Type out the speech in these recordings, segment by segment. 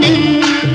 நின்று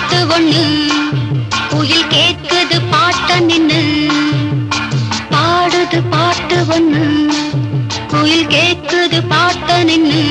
பத்து ஒண்ணு குயில் கேட்குது பாட்ட நின்னு. பாடுது பாட்டு ஒண்ணு குயில் கேட்குது பாட்ட நின்னு.